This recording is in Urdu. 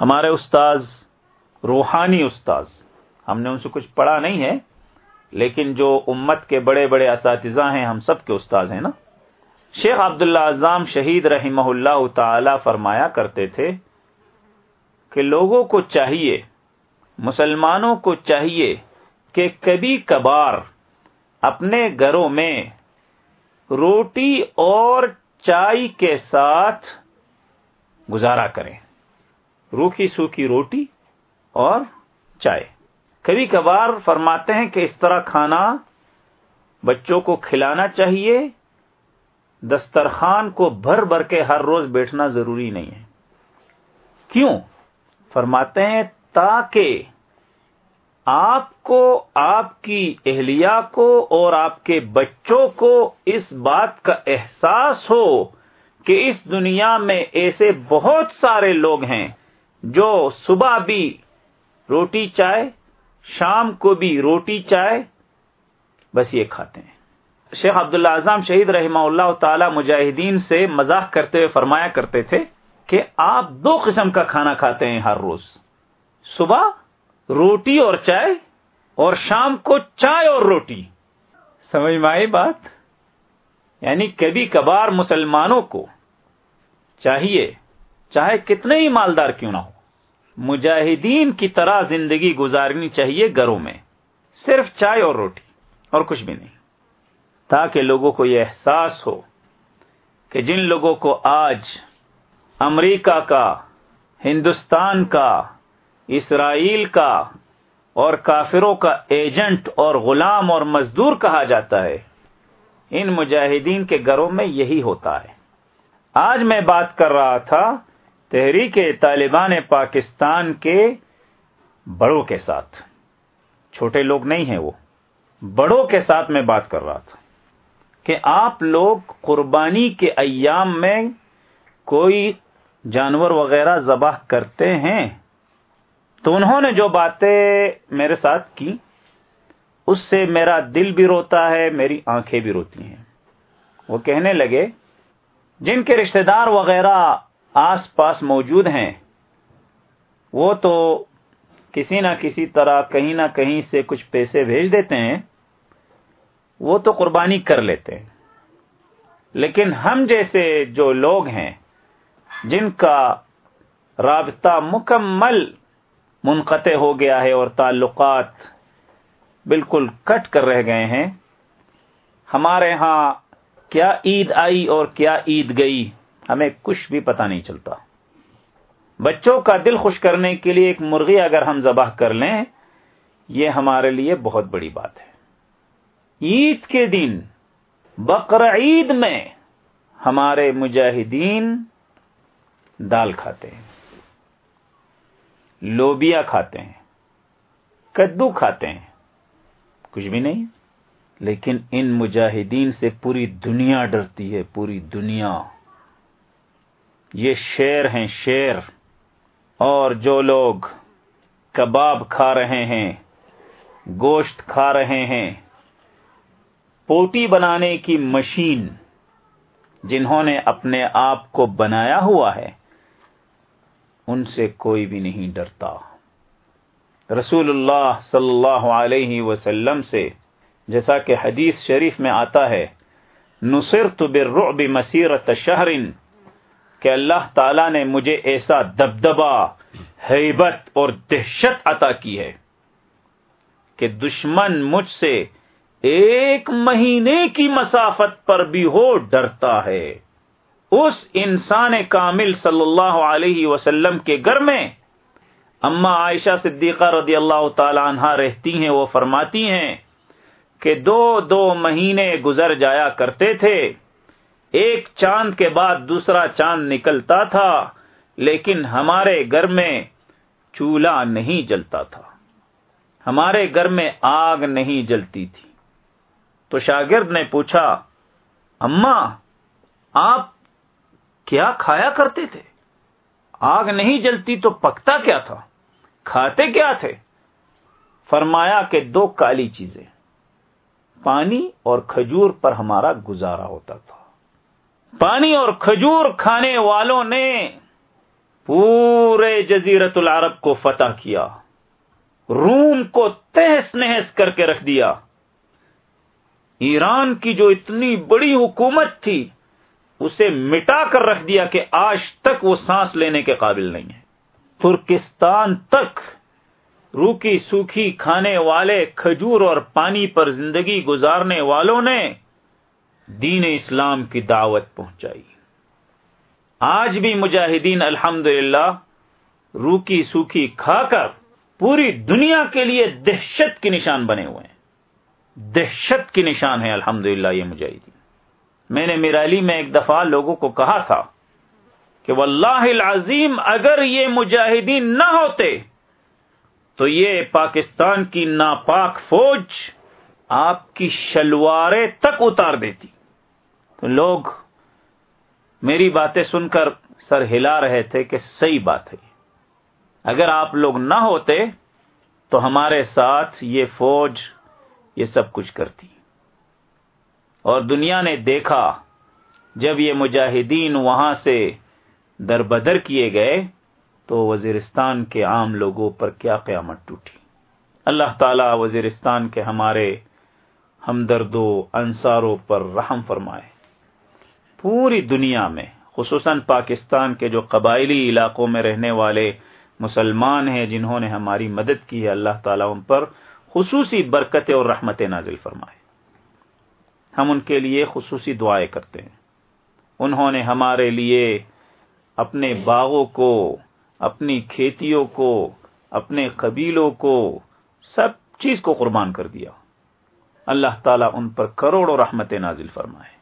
ہمارے استاذ، روحانی استاذ، ہم نے ان سے کچھ پڑھا نہیں ہے، لیکن جو امت کے بڑے بڑے اساتذہ ہیں، ہم سب کے استاذ ہیں نا۔ شیخ عبداللہ اعظام شہید رحمہ اللہ تعالی فرمایا کرتے تھے کہ لوگوں کو چاہیے، مسلمانوں کو چاہیے کہ کبھی کبھار اپنے گھروں میں روٹی اور چائے کے ساتھ گزارا کریں۔ روکھی سوکھی روٹی اور چائے۔ کبھی کبھار فرماتے ہیں کہ اس طرح کھانا بچوں کو کھلانا چاہیے، دسترخوان کو بھر بھر کے ہر روز بیٹھنا ضروری نہیں ہے۔ کیوں؟ فرماتے ہیں تاکہ آپ کو، آپ کی اہلیہ کو اور آپ کے بچوں کو اس بات کا احساس ہو کہ اس دنیا میں ایسے بہت سارے لوگ ہیں جو صبح بھی روٹی چائے، شام کو بھی روٹی چائے، بس یہ کھاتے ہیں۔ شیخ عبداللہ اعظم شہید رحمہ اللہ تعالی مجاہدین سے مزاح کرتے ہوئے فرمایا کرتے تھے کہ آپ دو قسم کا کھانا کھاتے ہیں ہر روز۔ صبح روٹی اور چائے اور شام کو چائے اور روٹی۔ سمجھ میں آئی بات؟ یعنی کبھی کبھار مسلمانوں کو چاہیے، چاہے کتنے ہی مالدار کیوں نہ ہو مجاہدین کی طرح زندگی گزارنی چاہیے گھروں میں۔ صرف چائے اور روٹی اور کچھ بھی نہیں۔ تاکہ لوگوں کو یہ احساس ہو کہ جن لوگوں کو آج امریکہ کا، ہندوستان کا، اسرائیل کا اور کافروں کا ایجنٹ اور غلام اور مزدور کہا جاتا ہے، ان مجاہدین کے گھروں میں یہی ہوتا ہے۔ آج میں بات کر رہا تھا تحریک طالبان پاکستان کے بڑوں کے ساتھ۔ چھوٹے لوگ نہیں ہیں وہ۔ بڑوں کے ساتھ میں بات کر رہا تھا کہ آپ لوگ قربانی کے ایام میں کوئی جانور وغیرہ ذبح کرتے ہیں؟ تو انہوں نے جو باتیں میرے ساتھ کی، اس سے میرا دل بھی روتا ہے، میری آنکھیں بھی روتی ہیں۔ وہ کہنے لگے، جن کے رشتہ دار وغیرہ آس پاس موجود ہیں۔ وہ تو کسی نہ کسی طرح کہیں نہ کہیں سے کچھ پیسے بھیج دیتے ہیں، وہ تو قربانی کر لیتے ہیں۔ لیکن ہم جیسے جو لوگ ہیں، جن کا رابطہ مکمل منقطع ہو گیا ہے اور تعلقات بالکل کٹ کر رہ گئے ہیں، ہمارے ہاں کیا عید آئی اور کیا عید گئی؟ ہمیں کچھ بھی پتہ نہیں چلتا۔ بچوں کا دل خوش کرنے کے لیے ایک مرغی اگر ہم ذبح کر لیں، یہ ہمارے لیے بہت بڑی بات ہے۔ عید کے دن، بقر عید میں ہمارے مجاہدین دال کھاتے ہیں، لوبیا کھاتے ہیں، کدو کھاتے ہیں۔ کچھ بھی نہیں، لیکن ان مجاہدین سے پوری دنیا ڈرتی ہے، پوری دنیا۔ یہ شیر ہیں شیر، اور جو لوگ کباب کھا رہے ہیں، گوشت کھا رہے ہیں پوٹی بنانے کی مشین جنہوں نے اپنے آپ کو بنایا ہوا ہے، ان سے کوئی بھی نہیں ڈرتا۔ رسول اللہ صلی اللہ علیہ وسلم سے جیسا کہ حدیث شریف میں آتا ہے نصر تو بالرعب مسیرت شہرن کہ اللہ تعالی نے مجھے ایسا دبدبا حیبت اور دہشت عطا کی ہے کہ دشمن مجھ سے ایک مہینے کی مسافت پر بھی ہو ڈرتا ہے۔ اس انسان کامل صلی اللہ علیہ وسلم کے گھر میں اما عائشہ صدیقہ رضی اللہ تعالی عنہ رہتی ہیں، وہ فرماتی ہیں کہ دو دو مہینے گزر جایا کرتے تھے۔ ایک چاند کے بعد دوسرا چاند نکلتا تھا، لیکن ہمارے گھر میں چولہا نہیں جلتا تھا۔ ہمارے گھر میں آگ نہیں جلتی تھی۔ تو شاگرد نے پوچھا اما آپ کیا کھایا کرتے تھے؟ آگ نہیں جلتی تو پکتا کیا تھا؟ کھاتے کیا تھے؟ فرمایا کہ دو کالی چیزیں، پانی اور کھجور پر ہمارا گزارا ہوتا تھا۔ پانی اور کھجور کھانے والوں نے پورے جزیرت العرب کو فتح کیا، روم کو تہس نہس کر کے رکھ دیا۔ ایران کی جو اتنی بڑی حکومت تھی، اسے مٹا کر رکھ دیا کہ آج تک وہ سانس لینے کے قابل نہیں ہے۔ ترکستان تک روکی سوکھی کھانے والے کھجور اور پانی پر زندگی گزارنے والوں نے دین اسلام کی دعوت پہنچائی۔ آج بھی مجاہدین الحمد روکی سوکھی کھا کر پوری دنیا کے لیے دہشت کے نشان بنے ہوئے ہیں۔ دہشت کے نشان ہے الحمد یہ مجاہدین۔ میں نے میرالی میں ایک دفعہ لوگوں کو کہا تھا کہ واللہ العظیم اگر یہ مجاہدین نہ ہوتے تو یہ پاکستان کی ناپاک فوج آپ کی شلوارے تک اتار دیتی۔ تو لوگ میری باتیں سن کر سر ہلا رہے تھے کہ صحیح بات ہے۔ اگر آپ لوگ نہ ہوتے تو ہمارے ساتھ یہ فوج یہ سب کچھ کرتی۔ اور دنیا نے دیکھا، جب یہ مجاہدین وہاں سے در بدر کیے گئے تو وزیرستان کے عام لوگوں پر کیا قیامت ٹوٹی۔ اللہ تعالی وزیرستان کے ہمارے ہمدردوں، انصاروں پر رحم فرمائے۔ پوری دنیا میں، خصوصاً پاکستان کے جو قبائلی علاقوں میں رہنے والے مسلمان ہیں جنہوں نے ہماری مدد کی ہے، اللہ تعالیٰ ان پر خصوصی برکتیں اور رحمت نازل فرمائے۔ ہم ان کے لیے خصوصی دعائیں کرتے ہیں۔ انہوں نے ہمارے لیے اپنے باغوں کو، اپنی کھیتیوں کو، اپنے قبیلوں کو سب چیز کو قربان کر دیا۔ اللہ تعالیٰ ان پر کروڑوں رحمت نازل فرمائے۔